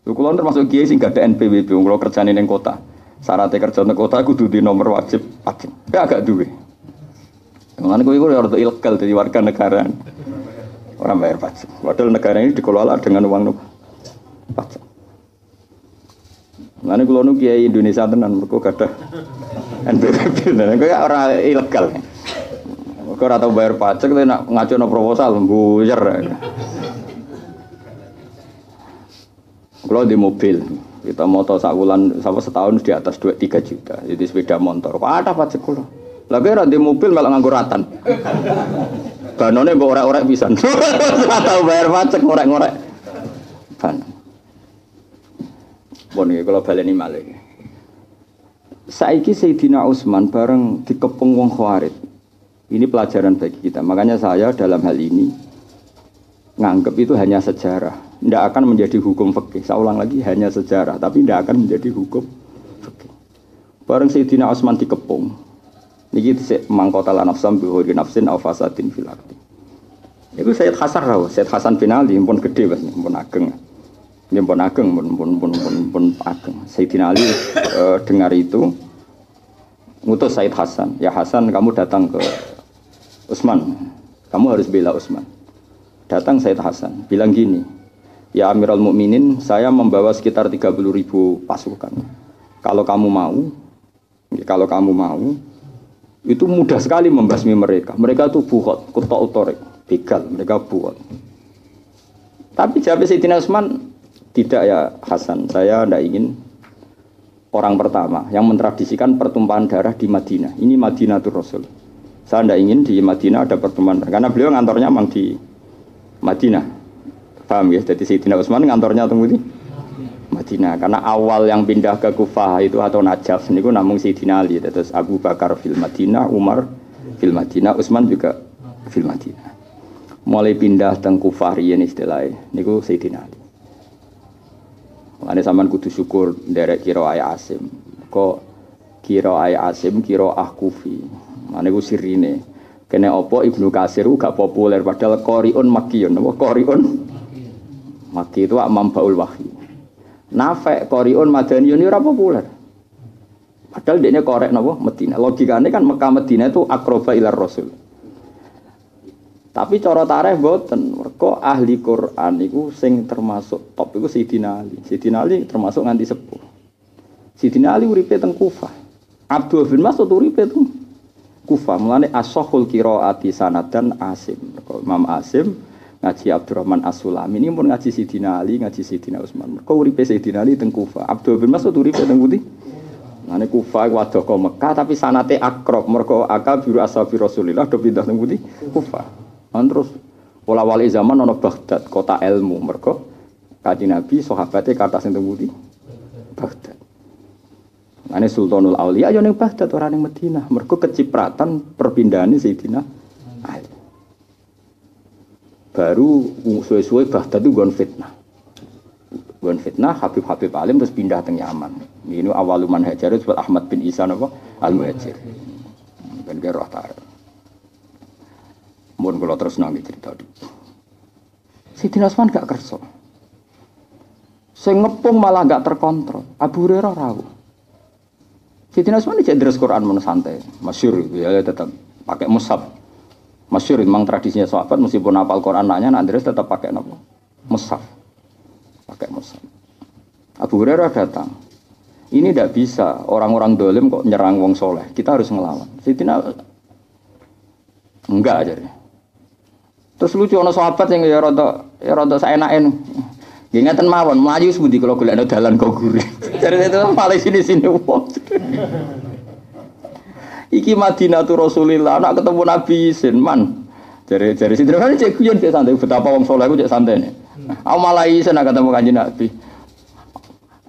Lho kula termasuk kiai sing gak ada NPWP, kula kerjane kota. Syaratnya kerja ning kota kudu di nomor wajib pajak. Ya agak duwe. Mengenai gue gue harus ilegal jadi warga negara. Orang bayar pajak. Padahal negara ini dikelola dengan uang pajak. Mengenai gue nu kiai Indonesia tenan gak ada NPWP. Gue orang ilegal. Kau rata bayar pajak, tapi nak ngacu no proposal, buyar. Kalau di mobil, kita motor sakulan sama setahun di atas 2 3 juta. Jadi sepeda motor. Ada pajak kulo. Lagi di mobil malah nganggur ratan. Banone mbok orek-orek pisan. Atau bayar pajak ngorek-ngorek. Ban. Bon iki kalau baleni malih. Saiki Sayyidina Utsman bareng dikepung wong Khawarij. Ini pelajaran bagi kita. Makanya saya dalam hal ini nganggep itu hanya sejarah. Tidak akan menjadi hukum fikih. Saya ulang lagi, hanya sejarah. Tapi tidak akan menjadi hukum fikih. Bareng Sayyidina Utsman dikepung. Niki mangkota la nafsam bihuri nafsin aw fasadin fil ardi. Itu Sayyid Hasan Raw, Sayyid Hasan bin Ali pun gede Mas, pun ageng. Ini pun ageng, pun pun pun pun, pun ageng. Sayyidina Ali e, dengar itu ngutus Sayyid Hasan, "Ya Hasan, kamu datang ke Utsman. Kamu harus bela Utsman." Datang Sayyid Hasan, bilang gini, "Ya Amirul Mukminin, saya membawa sekitar 30 ribu pasukan. Kalau kamu mau, kalau kamu mau, itu mudah sekali membasmi mereka. Mereka itu buhot, kuta utorik, begal, mereka buhot. Tapi jawab Sayyidina Utsman, tidak ya Hasan, saya tidak ingin orang pertama yang mentradisikan pertumpahan darah di Madinah. Ini Madinah itu Rasul. Saya tidak ingin di Madinah ada pertumpahan darah. Karena beliau ngantornya memang di Madinah. Paham ya? Jadi Sayyidina Utsman ngantornya tunggu di Madinah. Karena awal yang pindah ke Kufah itu atau Najaf niku namun Sayyidina Ali. Terus Abu Bakar fil Madinah Umar fil Madinah Utsman juga fil Madinah. Mulai pindah teng Kufah riyen istilahnya niku Sayyidina Ali. Mulane sampean kudu syukur nderek kira ayah Asim. Kok kira ayah Asim kira ah Kufi? Mulane ku sirine kene opo Ibnu Kasir gak populer padahal Qoriun Makkiyun apa Qoriun Makki itu Mambaul Wahyi Nafek Koriun Madaniyun ora populer. Padahal dia korek napa Medina. Logikanya kan Mekah Medina itu akroba ilar Rasul. Tapi cara tareh boten. Mergo ahli Quran itu sing termasuk top itu Sayyidina Ali. Sayyidina Ali termasuk nganti sepuh. Sayyidina Ali uripe teng Kufah. Abdul bin Mas'ud uripe teng Kufah. Mulane asahul qiraati sanadan Asim. Imam Asim ngaji Abdurrahman As-Sulami ini pun ngaji Sidina Ali, ngaji Sidina Utsman. Kau uripe Sidina Ali teng Kufa. Abdul bin Mas'ud uripe teng. Nane Kufa wadah kau Mekah tapi sanate akrab mergo akal biru ashabi Rasulillah do pindah teng Putih Kufa. Lan terus pola wali zaman ono Baghdad, kota ilmu mergo kaji Nabi sahabatnya kata sing teng Putih Baghdad. Nane Sultanul Aulia yo ning Baghdad ora ning Madinah. Mergo kecipratan perpindahan Sayyidina Ali baru suwe-suwe Baghdad itu gon fitnah. Gon fitnah Habib Habib Alim terus pindah ke Yaman. Ini awaluman hajar itu Ahmad bin Isa apa Al Muhajir. Ben ke roh tar. Mun kula terus nangi cerita di. Sidin Osman gak kerso. Sing ngepung malah gak terkontrol. Abu Hurairah rawuh. Osman ini cek Quran mun santai. Masyur ya tetap pakai mushaf Masyur memang tradisinya sahabat meskipun apal Quran nanya Andres tetap pakai nopo mushaf. Pakai mushaf. Abu Hurairah datang. Ini tidak bisa orang-orang dolim kok nyerang wong soleh. Kita harus ngelawan. Sidina enggak aja. Terus lucu ono sahabat yang ya rada ya rada saenake. Nggih ngeten mawon, mlayu sebuti kalau golekno dalan kok gurih. Jadi itu paling sini-sini wong. Iki Madinah tuh Rasulillah, anak ketemu Nabi Sinman. Dari dari situ kan cek kuyon cek santai. Betapa wong soleh aku cek santai nih. Aku malah isen ketemu kanjeng Nabi.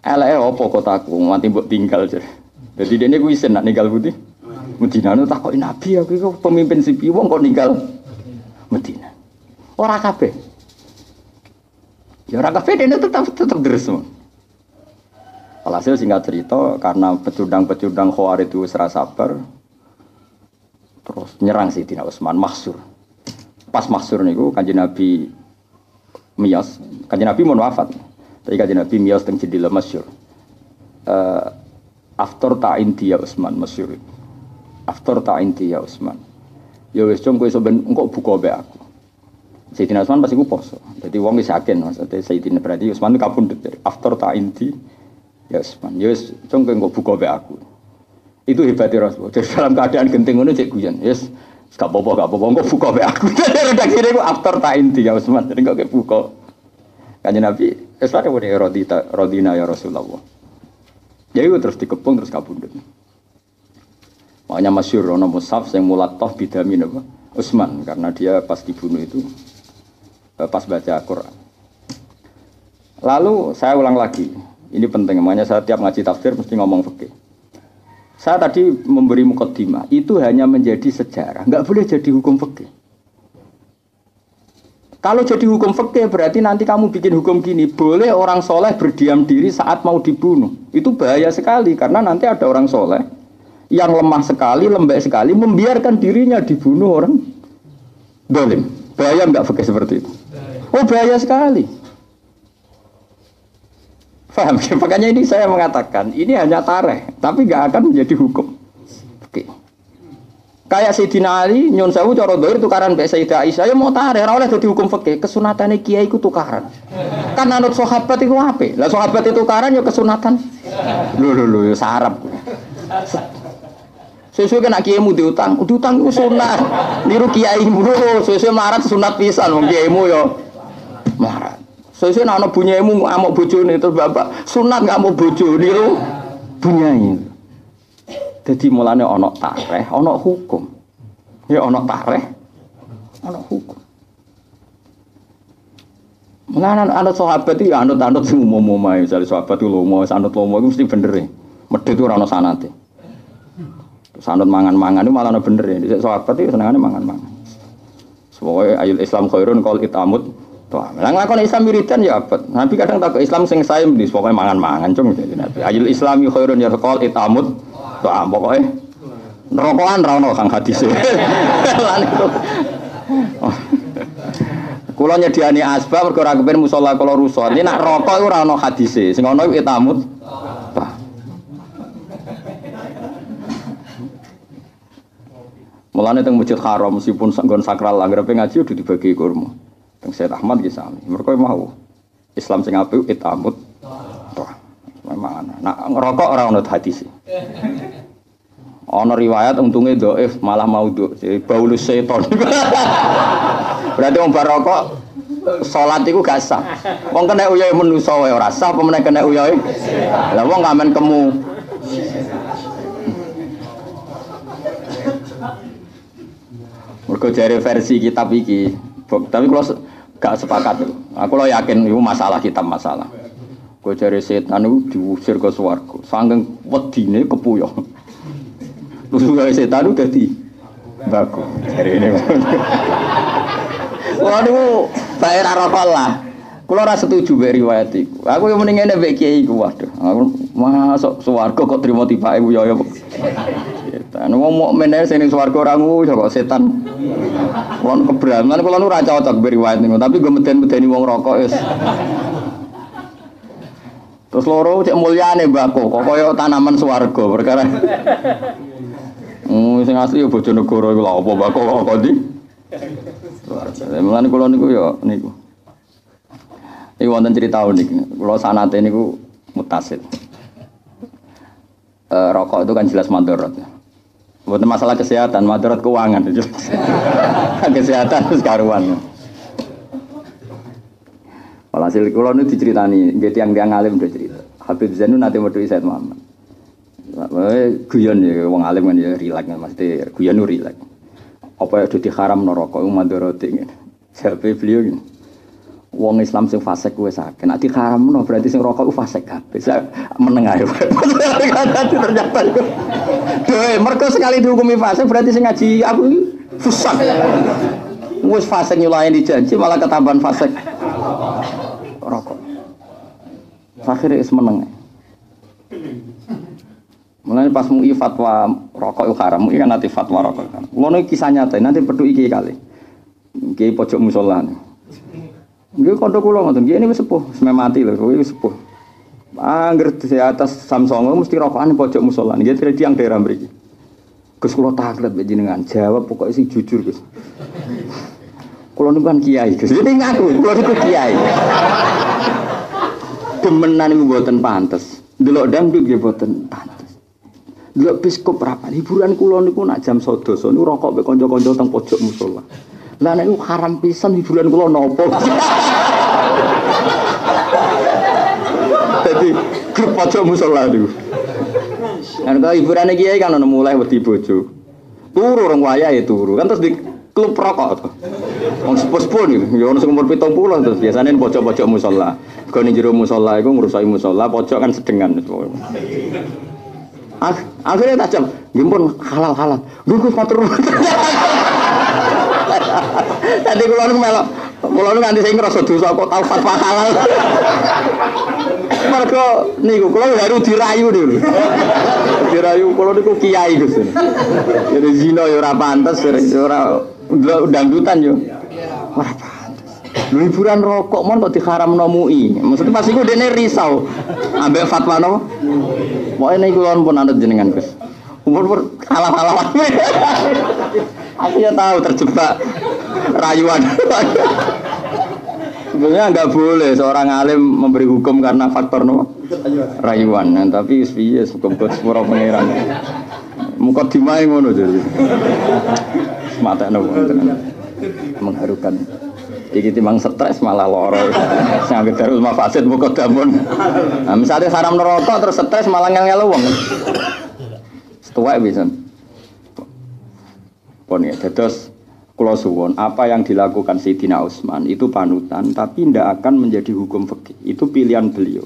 Elek opo kotaku mati mbok tinggal jadi. Jadi dia gue isen nak ninggal putih. Medina nu takoki Nabi aku iku pemimpin sipi wong kok ninggal Medina. Ora kabeh. Ya ora kabeh dia tetap tetap deres semua. Alhasil singkat cerita karena pecundang-pecundang Khawarij itu serasa sabar, terus nyerang si Tina Utsman maksur pas maksur niku kanjeng Nabi mias kanjeng Nabi mau wafat Tapi kajian Nabi mios teng jendela masyur. Uh, after ta'in dia Utsman masyur. After ta'in dia Utsman. Ya wis cung kowe sampean engko buka be aku. Sayyidina Utsman pasti ku poso. Jadi wong wis yakin maksudnya Sayyidina berarti Utsman kapundhut after ta'in di ya Utsman. Ya wis cung engko buka be aku. Itu hebatnya Rasul. Jadi dalam keadaan genting ngono cek guyon. Yes, gak apa-apa, gak apa-apa. Engko buka be aku. Redaksi ini after ta'in di ya Utsman. Jadi engko buka. Kanjeng Nabi, wis padha ya rodita rodina ya Rasulullah. Ya itu terus dikepung terus kabundut. Makanya masyur ono musaf yang mulatoh bidamin apa? Usman karena dia pas dibunuh itu pas baca Quran. Lalu saya ulang lagi, ini penting, makanya saya tiap ngaji tafsir mesti ngomong fikih. Saya tadi memberi mukaddimah, itu hanya menjadi sejarah, nggak boleh jadi hukum fikih. Kalau jadi hukum fikih berarti nanti kamu bikin hukum gini, boleh orang soleh berdiam diri saat mau dibunuh. Itu bahaya sekali karena nanti ada orang soleh yang lemah sekali, lembek sekali, membiarkan dirinya dibunuh orang dolim. Bahaya nggak fikih seperti itu? Oh bahaya sekali. Faham? Makanya ini saya mengatakan ini hanya tareh, tapi nggak akan menjadi hukum. Oke. Kayak Sayyidina Ali, nyon sewu cara doir tukaran mbek Sayyidah Aisyah, ya mau tareh, oleh dadi hukum fikih, kesunatane kiai ku tukaran. Kan anut sahabat itu apa? Lah sahabat itu tukaran ya kesunatan. Lho lho lho ya sarap. Sesuai kena kiaimu diutang, diutang itu sunat. Niru kiaimu, sesuai melarat sunat pisan, kiaimu ya melarat. Sesuai nak bunyimu ngamuk bojone terus bapak sunat nggak mau bojo niru bunyai. Jadi mulane ono tareh, ono hukum. Ya ono tareh, ono hukum. Mulane anut sahabat itu anut-anut sing umum-umum ae. Misale sahabat itu lomo, anut lomo itu mesti bener e. Medhit ora ono sanate. Sanut mangan-mangan itu malah ono bener ya. Dhisik sahabat senengane mangan-mangan. Semoga ayul Islam khairun qol itamut. Tuh, lah nglakon Islam wiridan ya abot. Nabi kadang takut Islam sing sae di pokoknya mangan-mangan cung jadi Nabi. Ayul Islami khairun ya qol itamut. Tuh, pokoknya nerokokan ra ono kang hadise. Lan. Kula nyediani asbab mergo ora kepen musala kula rusak. Ini nak rokok ora ono hadise. Sing ono itamut. Mulane teng Masjid Haram meskipun nggon sakral anggere ngaji udah dibagi kurma. Teng Syed Ahmad ki sami. Mergo mau Islam sing apik itamut. Tuh. Memang nak ngerokok ora ono hadis. Ono riwayat untungnya doif malah mau do baulus seton. Berarti wong bar rokok salat iku gak sah. Wong kena uyahe manusa wae ora sah apa kena uyahe. Lah wong ngamen kemu. Mergo jare versi kitab iki. Tapi kalau gak sepakat. Aku lo yakin itu masalah kitab masalah. Gue cari setan itu diusir ke swarga. Sangking wedine kepuyong. Terus gue setan itu jadi baku. Cari ini. Waduh, daerah rokok lah. Kulo ora setuju mbek riwayat iku. Aku yang mending ngene mbek kiai iku waduh. Aku masuk swarga kok trimo tibake ya ya. Setan wong mukmin ae sing swarga ora nguyu kok setan. Kulo kebraman kulo ora cocok mbek riwayat niku, tapi gue meden-medeni wong rokok wis. Terus loro cek mulyane mbako, kok kaya tanaman swarga perkara. Hmm, sing asli ya Bojonegoro iku lha apa mbako kok ndi? Mulane kula niku ya niku. Iki wonten cerita unik. Kula sanate niku mutasil. E, rokok itu kan jelas madorot. Bukan masalah kesehatan, madorot keuangan. kesehatan terus karuan. Walhasil kula niku diceritani, nggih tiang-tiang alim udah cerita. Habib Zainu nanti metu Said Muhammad. Guyon ya wong alim kan ya rileks kan mesti guyon nu rileks. Apa ya dadi haram rokok madorot ngene. Siapa beliau gini. Wong Islam sing fasik kuwe sakit. Nek diharamno berarti sing rokok ku fasik kabeh. Meneng ae. ternyata itu. Mergo sekali dihukumi fasik berarti sing ngaji aku susah. Wis fasik nyulain dijanji malah ketambahan fasik. Rokok. Akhirnya is meneng. Mulai pas mui fatwa rokok itu haram, mui kan nanti fatwa rokok kan. Ngono kisah nyata, nanti perlu iki kali. Iki pojok musola nih. Nggih kanca kula ngoten, nggih ini wis sepuh, wis mati lho, kuwi wis sepuh. Angger di atas Samsung mesti rokokan pojok musola. Nggih tidak tiang daerah mriki. Gus kula taklet mbek jenengan, jawab pokoknya sing jujur, Gus. Kula niku kan kiai, Gus. Ini ngaku, kula niku kiai. Demenan niku mboten pantes. Delok dangdut nggih mboten pantes. Delok biskop rapat hiburan kula niku nak jam sedoso niku rokok mbek kanca-kanca teng pojok musola. Lah nek haram pisan hiburan kula nopo. Jadi grup pojok musola itu. Kan kalau hiburan kiai kan ono mulai wedi bojo. Turu orang wayahe turu. Kan terus di klub rokok tuh. Wong sepuh-sepuh nih, ya ono sing umur 70 terus biasanya pojok-pojok musola. Kalau ning jero musola iku ngrusak musola, pojok kan sedengan. Ah, akhirnya tajam, gimpun halal halal. Gue matur. Tadi kalau nu melok, kalau nu nganti saya ngerasa dosa kok tahu fatwa halal. Mereka niku kalau baru dirayu dulu. Dirayu kalau niku kiai Gus. Jadi zina ya ora pantes, ya ora dangdutan yo. Ora pantes. Lu hiburan rokok mon kok diharamno MUI. Maksudnya pas iku dene risau. Ambek fatwa no. Pokoke niku pun anut jenengan Gus. Umur-umur kalah-kalah. Ya tahu terjebak rayuan. Sebenarnya nggak boleh seorang alim memberi hukum karena faktor no rayuan. Nah, tapi piye hukum kok sepuro pangeran. Muka dimai ngono jadi. Mata no mengharukan. Iki timbang stres malah loro. Sing terus mafasid muka damun. Nah, misalnya haram neraka terus stres malah ngel-ngel wong. Bisa. Pon ya, terus kalau suwon, apa yang dilakukan Sayyidina Utsman itu panutan, tapi tidak akan menjadi hukum fikih. Itu pilihan beliau.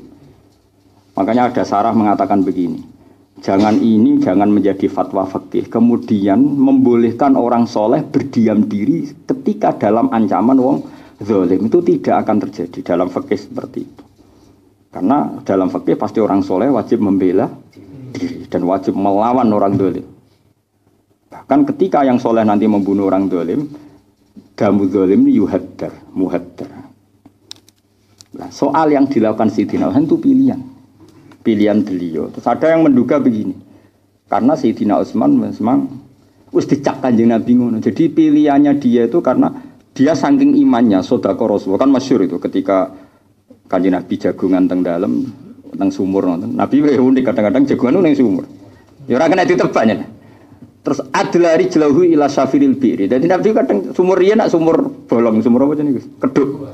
Makanya ada sarah mengatakan begini, jangan ini jangan menjadi fatwa fikih, kemudian membolehkan orang soleh berdiam diri ketika dalam ancaman wong zolim itu tidak akan terjadi dalam fikih seperti itu. Karena dalam fikih pasti orang soleh wajib membela diri dan wajib melawan orang zolim. Bahkan ketika yang soleh nanti membunuh orang dolim, damu dolim ini yuhaddar, muhaddar. Nah, soal yang dilakukan Sayyidina Utsman itu pilihan. Pilihan beliau. Terus ada yang menduga begini. Karena Sayyidina Utsman memang wis dicak kanjeng Nabi ngono. Jadi pilihannya dia itu karena dia saking imannya sodako Rasulullah kan masyur itu ketika kanjeng Nabi jagungan teng dalam teng sumur nonton. Nabi unik kadang-kadang jagungan neng sumur. Ya ora kena ditebaknya. Terus adlari jelahu ila syafiril biri. Jadi Nabi kadang sumur dia nak sumur bolong, sumur apa jenis? Keduk.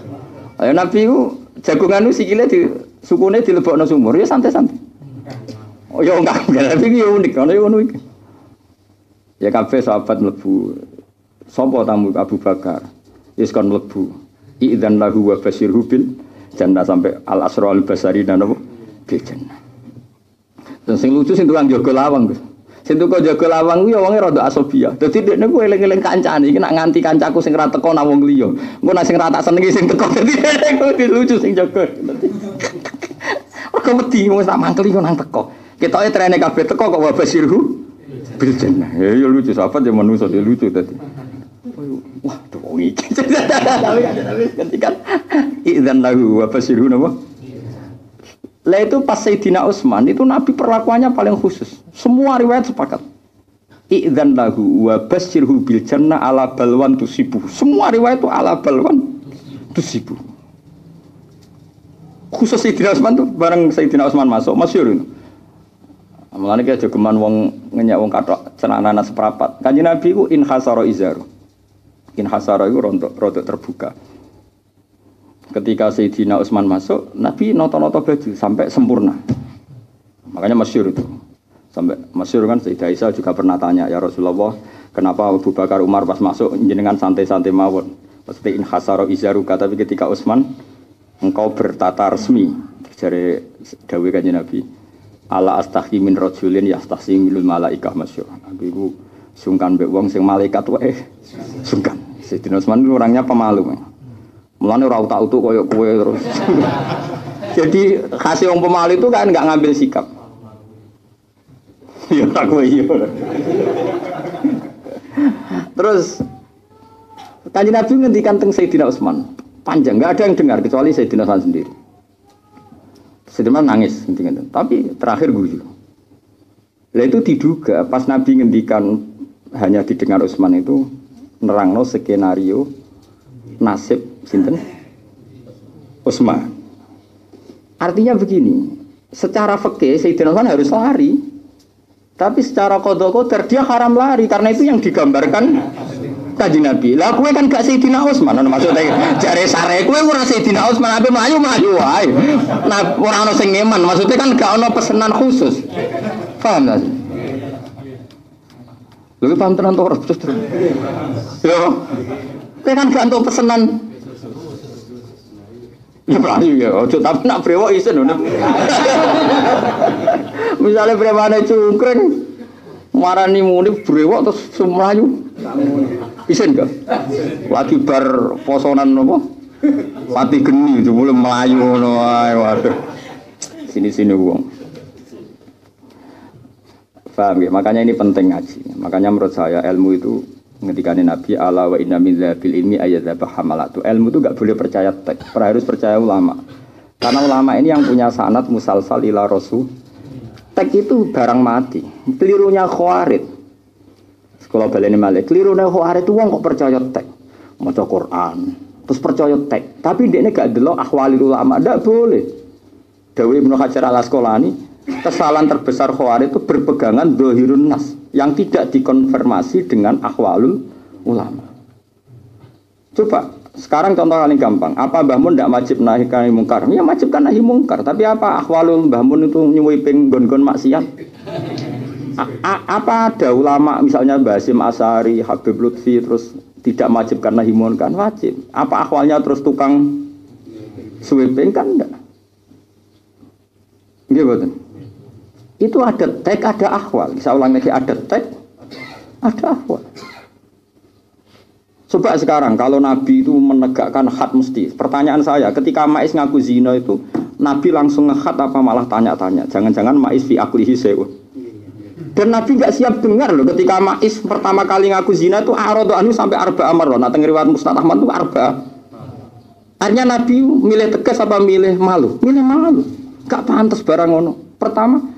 Ayo Nabi itu jagungan itu sikile di sukune dilebokno sumur ya santai-santai. Oh ya enggak, enggak tapi ya unik, karena ya unik. Ya kafe sahabat mlebu. Sopo tamu Abu Bakar. Yes kon mlebu. Idzan lahu wa basirhu bil jannah sampai al asra al basari dan apa? Dan sing lucu sing tukang jaga lawang, Gus. Sing tuku jaga lawang kuwi wonge rada asobia. Dadi dekne ku eling-eling kancane iki nak nganti kancaku sing ra teko nang wong liya. Engko nak sing ra tak senengi sing teko dadi lucu sing jaga. Kok wedi wong tak mangkeli nang teko. Ketoke trene kabeh teko kok wa basirhu bil jannah. Ya ya lucu sahabat ya manusa dia lucu tadi. Wah, tuh iki. Ketika idzan lahu wa basirhu napa? Lah itu pas Sayyidina Utsman itu Nabi perlakuannya paling khusus. Semua riwayat sepakat. Idzan lahu wa basyirhu bil jannah ala balwan tusibu. Semua riwayat itu ala balwan tusibu. Khusus Sayyidina Utsman tuh bareng Sayyidina Utsman masuk masyhur itu. Mulane ki aja geman wong ngenyak wong kathok cenana seprapat. Kanjeng Nabi ku in hasara izaru. In hasara iku rontok rontok terbuka. Ketika Sayyidina Utsman masuk, Nabi noto-noto baju sampai sempurna. Makanya masyur itu. Sampai masyur kan Sayyidah Aisyah juga pernah tanya, ya Rasulullah, kenapa Abu Bakar Umar pas masuk jenengan santai-santai mawon. Pasti in hasaro izaruka, tapi ketika Utsman engkau bertata resmi dari dawe kanjeng Nabi. Ala astahi min rajulin yastahi minul malaikah masyur. Nabi itu sungkan mbek wong sing malaikat wae sungkan. Sayyidina Utsman itu orangnya pemalu. Mulane ora tak utuk koyo kowe terus. Jadi kasih wong pemalu itu kan nggak ngambil sikap. Ya tak kowe iya. Terus Kanjeng Nabi ngendikan teng Sayyidina Utsman, panjang, nggak ada yang dengar kecuali saya Hasan sendiri. Sayyidina nangis, gitu, tapi terakhir guyu. Lah itu diduga pas Nabi ngendikan hanya didengar Utsman itu nerangno skenario nasib sinten Utsman. Artinya begini, secara fikih Sayyidina Utsman harus lari. Tapi secara kodok kotor dia haram lari karena itu yang digambarkan kaji Nabi. Lah kue kan gak Sayyidina Utsman, maksudnya jare sare kue ora Sayyidina Utsman ape melayu melayu wae. Nah ora ono sing ngeman, maksudnya kan gak ono pesanan khusus. Paham gak sih? Lalu paham tenan to terus terus. Kue kan gak untuk pesanan Ya melayu ya, ojo tapi nak brewok isen Misalnya premane cungkring marani muni brewok terus semelayu. Isen gak? Lagi bar posonan apa? Pati geni itu melayu ngono ae waduh. Sini-sini wong. Paham ya? Makanya ini penting ngaji. Makanya menurut saya ilmu itu Ketika Nabi Allah wa inna min dzabil ilmi ayat hamalatu. Ilmu itu gak boleh percaya teks, harus percaya ulama. Karena ulama ini yang punya sanat musalsal ila rasul. Teks itu barang mati. Kelirunya khawarid. Sekolah baleni malik. Kelirunya khawarid itu wong kok percaya teks. Maca Quran. Terus percaya teks. Tapi dia ini gak delok ahwali ulama. Tidak boleh. Dawi Ibnu Hajar al Asqalani, kesalahan terbesar khawarid itu berpegangan dohirun nas yang tidak dikonfirmasi dengan akhwalul ulama. Coba sekarang contoh paling gampang, apa Mbah Mun tidak wajib nahi kani mungkar? Ya wajib kan nahi mungkar, tapi apa akhwalul Mbah Mun itu nyuwi ping gon-gon maksiat? A -a apa ada ulama misalnya Basim Asari, Habib Lutfi terus tidak wajib karena himun kan wajib. Apa akhwalnya terus tukang sweeping kan enggak? Iya betul. Itu ada tag, ada akhwal. Bisa ulang lagi, ada tag, ada akhwal. Coba sekarang kalau Nabi itu menegakkan hat mesti. Pertanyaan saya, ketika Mais ngaku zina itu, Nabi langsung ngehat apa malah tanya-tanya. Jangan-jangan Mais fi aklihi sewa. Dan Nabi nggak siap dengar loh ketika Mais pertama kali ngaku zina itu arodo anu sampai arba amar loh. Nah riwayat Mustad Ahmad itu arba. Artinya Nabi milih tegas apa milih malu? Milih malu. Gak pantas barang ono. Pertama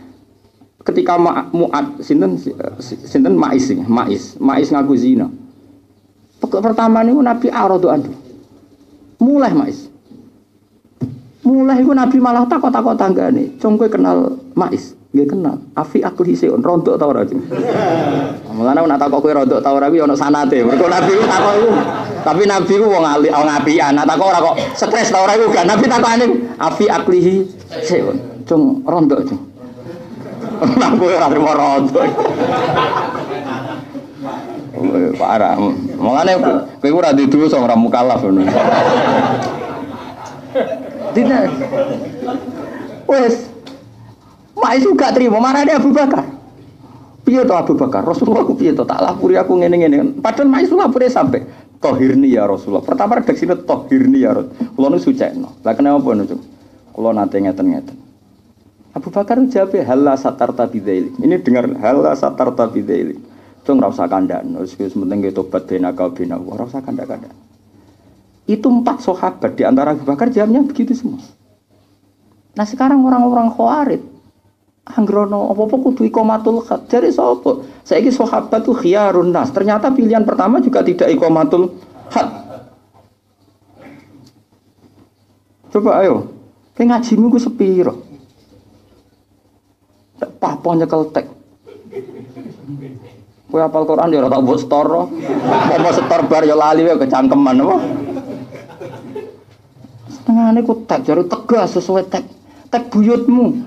ketika Mu'ad sinten sinten Mais Mais Mais ngaku zina. Pertama niku Nabi aradu andu. Mulai Mais. Mulai itu Nabi malah takut-takut tanggane. Cung kowe kenal Mais? Nggih kenal. Afi aku hiseun rontok ta ora, Mulane nek takok kowe rontok ta ora kuwi ana sanate. Mergo Nabi ku takok iku. Tapi Nabi ku wong ali wong apian. Nek takok ora kok stres ta ora iku gak Nabi takokane afi aklihi seun. Cung rontok cung. Nah, kowe ora trimo rondo. Parah. Mulane kowe ora di dosa ora mukallaf ngono. Tidak. Wes. Mak itu gak terima, mana ada Abu Bakar? Piye to Abu Bakar? Rasulullah aku piye to tak lapuri aku ngene-ngene. Padahal mak itu lapure sampai tohirni ya Rasulullah. Pertama redaksine tohirni ya Rasulullah. Kulo nu sucekno. Lah kenapa niku? Kulo nate ngeten-ngeten. Abu Bakar jawab hala satarta bidaili. Ini dengar hala satarta bidaili. Cung rasa kandang. Wis penting ge tobat bena kau bena. Ora usah kandang-kandang. Itu empat sahabat di antara Abu Bakar jamnya begitu semua. Nah sekarang orang-orang khawarid Anggrono apa-apa kudu ikomatul khat. Jadi sapa? Saiki sahabat tuh khiyarun nas. Ternyata pilihan pertama juga tidak ikomatul khat. Coba ayo. Kayak ngajimu ku sepiro? Papa nyekel tek. Kowe apal Quran ya tak mbok setor. Apa setor bar ya lali wae kecangkeman apa? Setengahane ku tek jare tegas sesuai tek. Tek buyutmu.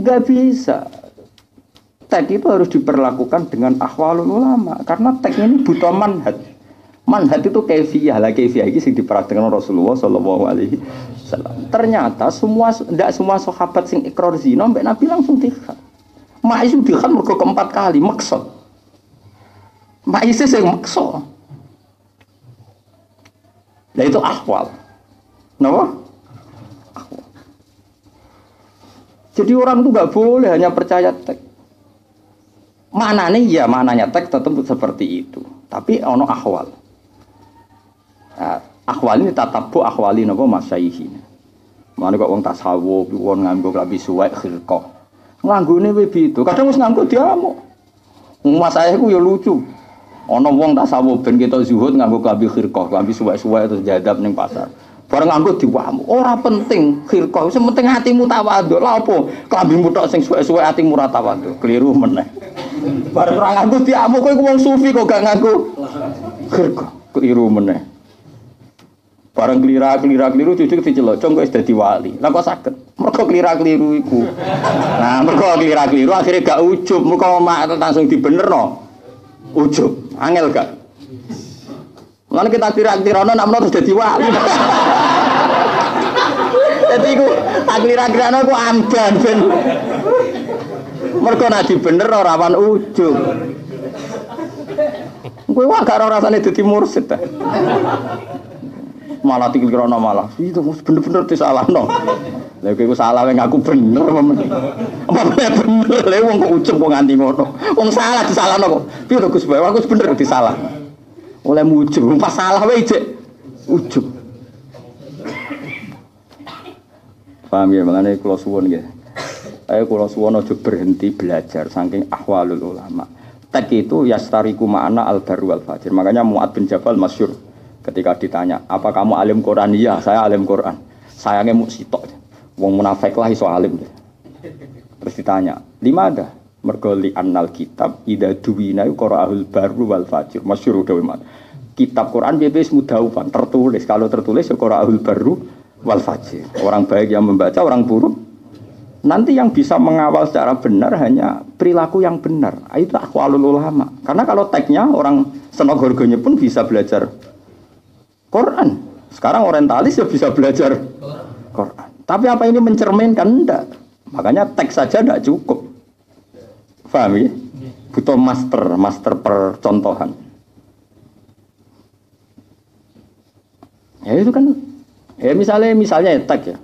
Gak bisa. Tek itu harus diperlakukan dengan akhwalul ulama karena tek ini butuh manhaj. Manhat itu kefiah lah kefiah ini sing diperhatikan Rasulullah Shallallahu Alaihi Wasallam. Ternyata semua tidak semua sahabat sing ikrar zina, mbak Nabi langsung tikat. Ma'is tikat mereka keempat kali maksud. Ma'is sing maksud. Nah itu akwal. Kenapa? Jadi orang itu nggak boleh hanya percaya teks. Nih ya mananya teks tetap seperti itu. Tapi ono ahwal. Ahwal ini tatabu ahwali nopo masyaihin. Mana kok wong tasawuf, wong nganggo klambi suwek khirqah. Nganggo ini begitu. Kadang wis nganggo diamuk. Mas saya ku ya lucu. Ono wong tasawuf ben kita zuhud nganggo klambi khirqah, klambi suwek-suwek terus jadab ning pasar. Bareng nganggo diwamu. Ora penting khirqah, sing penting hatimu tawadhu. Lha apa? Klambimu tok sing suwek-suwek hatimu ora tawadhu. Keliru meneh. Bareng ora nganggo diamu kowe wong sufi kok gak nganggo khirqah. Keliru meneh. Bareng kelira kelira keliru cucu dicelocong kok dadi wali. Lah kok saged? Mergo kelira keliru iku. Nah, mergo kelira keliru akhirnya gak ujub, mergo langsung dibenerno. Ujub. Angel gak? Mulane kita kira-kirana nak terus dadi wali. Jadi iku tak kira-kirana ku amban ben. Mergo nek bener ora rawan ujub. Kowe wae gak ora rasane dadi mursid malah tinggal krono malah. Itu bener-bener disalahno. Lha kowe salah wae ngaku bener apa bener lha wong kok ucap kok nganti ngono. Wong salah disalahno kok. Piye to Gus Bae aku bener disalah. Oleh mujub pas salah wae cek ujub paham ya mengenai kula suwun nggih ayo kula suwun aja berhenti belajar saking ahwalul ulama. Tek itu yastariku makna al baru al fajir. Makanya Muad bin Jabal masyur Ketika ditanya, apa kamu alim Quran? Iya, saya alim Quran. Sayangnya mau sitok. Wong munafik lah iso alim. Terus ditanya, lima ada? Mergoli annal kitab ida duwina ahul baru wal fajir. Masyur udah. Kitab Quran bebas mudaupan, tertulis. Kalau tertulis ya ahul baru wal fajir. Orang baik yang membaca, orang buruk Nanti yang bisa mengawal secara benar hanya perilaku yang benar. Itu akwalul ulama. Karena kalau teksnya orang senok pun bisa belajar Quran. Sekarang orientalis ya bisa belajar Quran. Tapi apa ini mencerminkan? Enggak. Makanya teks saja tidak cukup. Faham ya? Butuh master, master percontohan. Ya itu kan, ya misalnya misalnya ya teks ya.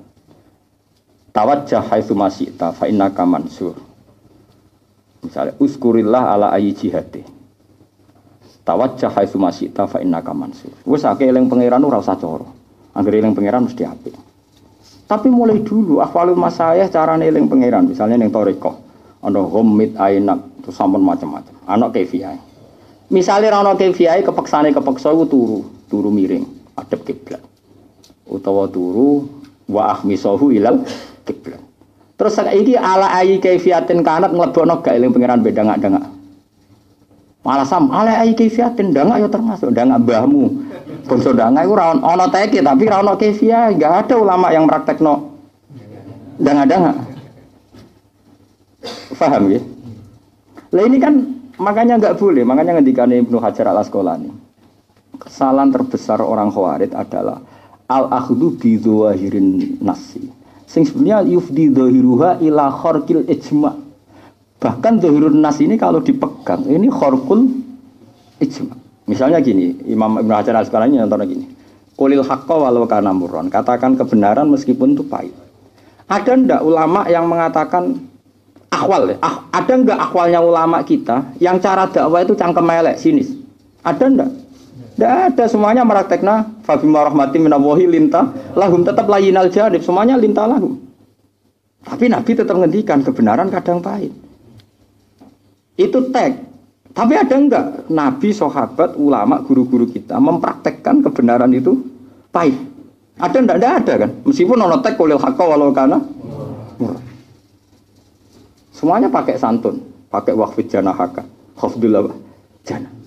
Tawajjah haitsu masyi'ta fa mansur. Misalnya uskurillah ala ayyi jihati Tawajjah haitsu masyita fa innaka mansur. Wis akeh eling pangeran ora usah cara. Angger eling pangeran mesti apik. Tapi mulai dulu akhwalul masayah cara eling pangeran, misalnya ning toriko, ana homit ainak terus sampun macam-macam. Ana kefiai. Misalnya ana kefiai kepeksane kepeksa iku turu, turu miring, adep kiblat. Utawa turu wa ahmisahu ilal kiblat. Terus saiki ala ayi kaifiatin kanat nglebokno gak eling pangeran beda ngak-dengak. Malah sam ale ai kefiatin ndang ayo termasuk ndang mbahmu. Bangsa ndang iku ora ana teke tapi ora ana kefia, enggak ada ulama yang praktekno. Ndang ada Faham ya? Lah ini kan makanya nggak boleh, makanya ketika Ibnu Hajar al Asqalani kesalahan terbesar orang Khawarij adalah al akhdu bi dhahirin nasi. Sing sebenarnya yufdi dhahiruha ila kharqil ijma' Bahkan Zuhurun Nas ini kalau dipegang, ini khorkul ijma. Misalnya gini, Imam Ibn Hajar al-Asqalani contohnya gini. Kulil haqqa walau kana murron. Katakan kebenaran meskipun itu pahit. Ada ndak ulama yang mengatakan akwal ya? Ah, ada nggak akwalnya ulama kita yang cara dakwah itu cangkem melek, sinis? Ada ndak? Tidak ada semuanya meraktekna fabima rahmati minawahi lintah lahum tetap layinal janib semuanya lintah lahum. Tapi Nabi tetap ngendikan kebenaran kadang pahit. Itu tag. Tapi ada enggak nabi, sahabat, ulama, guru-guru kita mempraktekkan kebenaran itu pahit? Ada enggak? Enggak ada kan? Meskipun ono tag kulil hakka walau kana Semuanya pakai santun, pakai wakfid janahaka, khafdullah jana.